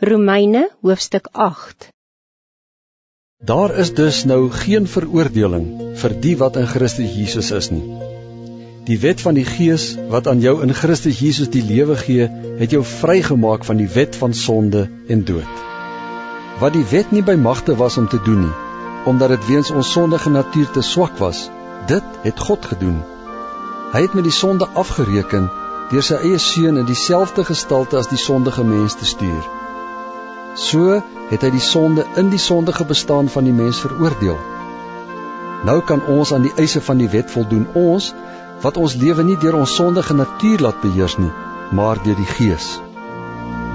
Romeine hoofstuk 8 Daar is dus nou geen veroordeling vir die wat in Christus Jesus is nie. Die wet van die Gees wat aan jou in Christus Jesus die lewe gee, het jou vrygemaak van die wet van sonde en dood. Wat die wet nie by magte was om te doen nie, omdat dit weens ons sondige natuur te swak was, dit het God gedoen. Hy het met die sonde afgereken deur sy eie seun in dieselfde gestalte as die sondige mens te stuur. So het hy die sonde in die sondige bestaan van die mens veroordeel. Nou kan ons aan die eise van die wet voldoen, ons wat ons lewe nie deur ons sondige natuur laat beheers nie, maar deur die Gees.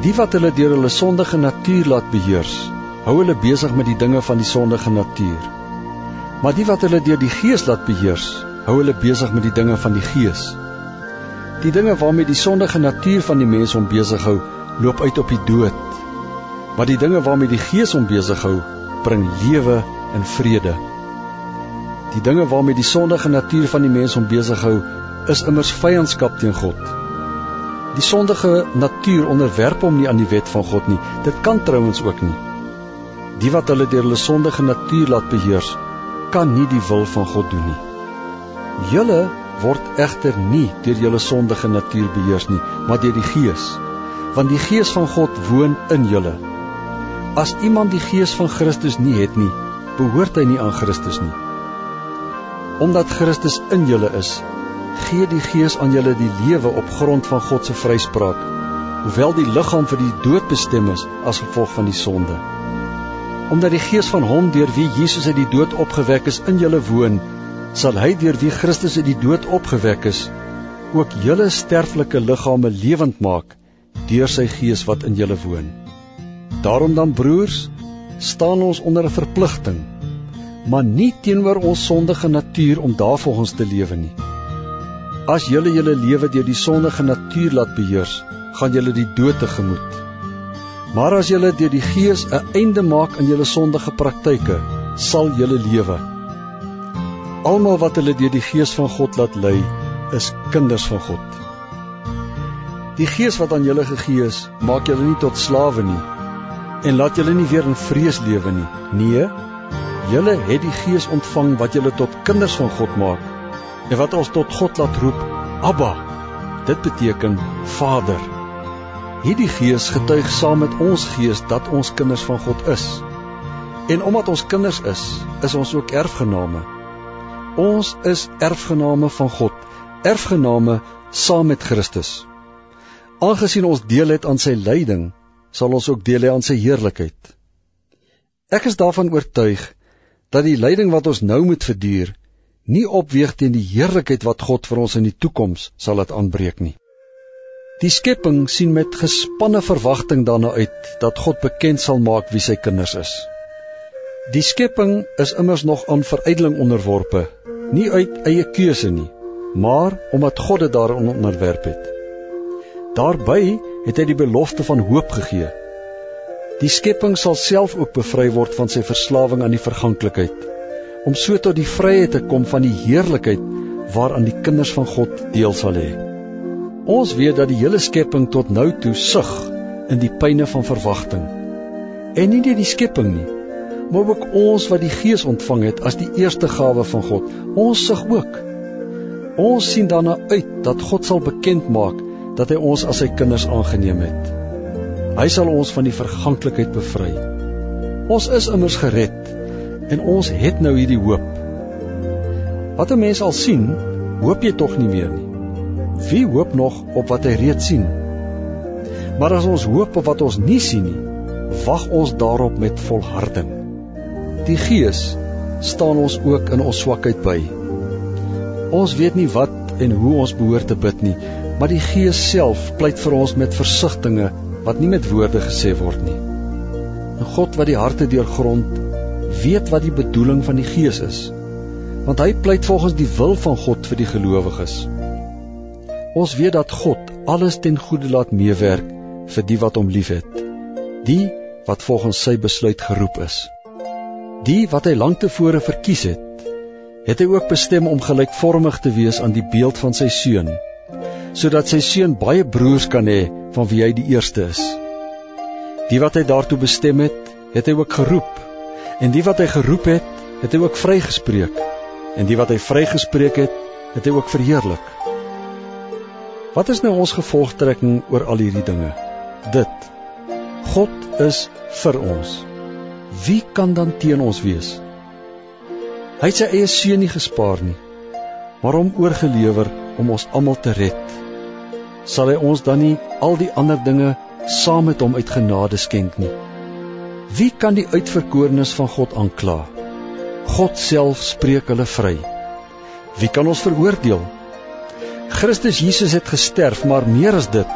Die wat hulle deur hulle sondige natuur laat beheers, hou hulle besig met die dinge van die sondige natuur. Maar die wat hulle deur die Gees laat beheers, hou hulle besig met die dinge van die Gees. Die dinge waarmee die sondige natuur van die mens hom besig hou, loop uit op die dood Maar die dinge waarmee die Gees hom besig hou, bring lewe en vrede. Die dinge waarmee die sondige natuur van die mens hom besig hou, is immers vyandskap teen God. Die sondige natuur onderwerp hom nie aan die wet van God nie. Dit kan trouens ook nie. Die wat hulle deur hulle sondige natuur laat beheers, kan nie die wil van God doen nie. Julle word egter nie deur julle sondige natuur beheers nie, maar deur die Gees, want die Gees van God woon in julle. As iemand die gees van Christus nie het nie, behoort hy nie aan Christus nie. Omdat Christus in julle is, gee die gees aan julle die lewe op grond van God se vryspraak, hoewel die liggaam vir die dood bestem is as gevolg van die sonde. Omdat die gees van hom deur wie Jesus uit die dood opgewek is in julle woon, sal hy deur wie Christus uit die dood opgewek is, ook julle sterflike liggame lewend maak deur sy gees wat in julle woon. Daarom dan broers, staan ons onder 'n verpligting, maar nie teenoor ons sondige natuur om daarvolgens te lewe nie. As julle julle lewe deur die sondige natuur laat beheers, gaan julle die dood tegemoet. Maar as julle deur die Gees 'n einde maak aan julle sondige praktyke, sal julle lewe. Almal wat hulle deur die Gees van God laat lei, is kinders van God. Die Gees wat aan julle gegee is, maak julle nie tot slawe nie, en laat julle nie weer in vrees lewe nie. Nee, julle het die Gees ontvang wat julle tot kinders van God maak en wat ons tot God laat roep, Abba. Dit beteken Vader. Hierdie Gees getuig saam met ons gees dat ons kinders van God is. En omdat ons kinders is, is ons ook erfgename. Ons is erfgename van God, erfgename saam met Christus. Aangesien ons deel het aan sy lyding, sal ons ook deel hê aan sy heerlikheid. Ek is daarvan oortuig dat die lyding wat ons nou moet verduur, nie opweeg teen die heerlikheid wat God vir ons in die toekoms sal laat aanbreek nie. Die skepping sien met gespanne verwagting daarna uit dat God bekend sal maak wie sy kinders is. Die skepping is immers nog aan verydeling onderworpe, nie uit eie keuse nie, maar omdat God dit daarin onderwerp het. Daarbey het hy die belofte van hoop gegee. Die skepping sal self ook bevry word van sy verslawing aan die verganklikheid, om so tot die vryheid te kom van die heerlikheid waaraan die kinders van God deel sal hê. Ons weet dat die hele skepping tot nou toe sug in die pyne van verwagting. En nie net die skepping nie, maar ook ons wat die Gees ontvang het as die eerste gawe van God, ons sug ook. Ons sien daarna uit dat God sal bekend maak dat hy ons as sy kinders aangeneem het. Hy sal ons van die verganklikheid bevry. Ons is immers gered en ons het nou hierdie hoop. Wat 'n mens al sien, hoop jy tog nie meer nie. Wie hoop nog op wat hy reeds sien? Maar as ons hoop op wat ons nie sien nie, wag ons daarop met volharding. Die Gees staan ons ook in ons swakheid by. Ons weet nie wat en hoe ons behoort te bid nie, maar die Gees self pleit vir ons met versigtings wat nie met woorde gesê word nie. En God wat die harte deurgrond, weet wat die bedoeling van die Gees is, want hy pleit volgens die wil van God vir die gelowiges. Ons weet dat God alles ten goeie laat meewerk vir die wat hom liefhet, die wat volgens sy besluit geroep is. Die wat hy lank tevore verkies het, het hy ook bestem om gelykvormig te wees aan die beeld van sy seun sodat sy seun baie broers kan hê van wie hy die eerste is. Die wat hy daartoe bestem het, het hy ook geroep. En die wat hy geroep het, het hy ook vrygespreek. En die wat hy vrygespreek het, het hy ook verheerlik. Wat is nou ons gevolgtrekking oor al hierdie dinge? Dit. God is vir ons. Wie kan dan teen ons wees? Hy het sy eie seun nie gespaar nie, maar hom oorgelewer om ons almal te red. Sal hy ons dan nie al die ander dinge saam met hom uit genade skenk nie? Wie kan die uitverkorenes van God aankla? God self spreek hulle vry. Wie kan ons veroordeel? Christus Jesus het gesterf, maar meer as dit,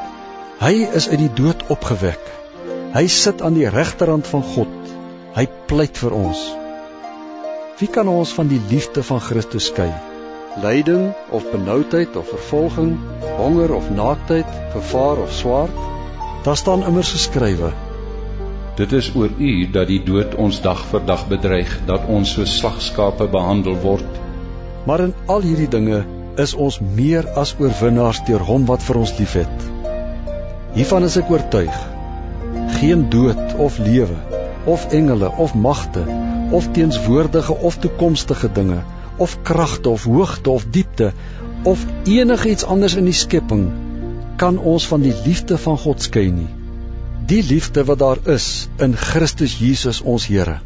hy is uit die dood opgewek. Hy sit aan die regterhand van God. Hy pleit vir ons. Wie kan ons van die liefde van Christus skei? Lyding of benoudheid of vervolging, honger of naaktheid, gevaar of swaard. Daar staan immers geskrywe: Dit is oor U dat die dood ons dag vir dag bedreig, dat ons so slagskape behandel word. Maar in al hierdie dinge is ons meer as oorwinnaars deur Hom wat vir ons liefhet. Hiervan is ek oortuig. Geen dood of lewe of engele of magte of teenswoordige of toekomstige dinge of kragte of hoogte of diepte of enigiets anders in die skepping kan ons van die liefde van God skei nie. Die liefde wat daar is in Christus Jesus ons Here.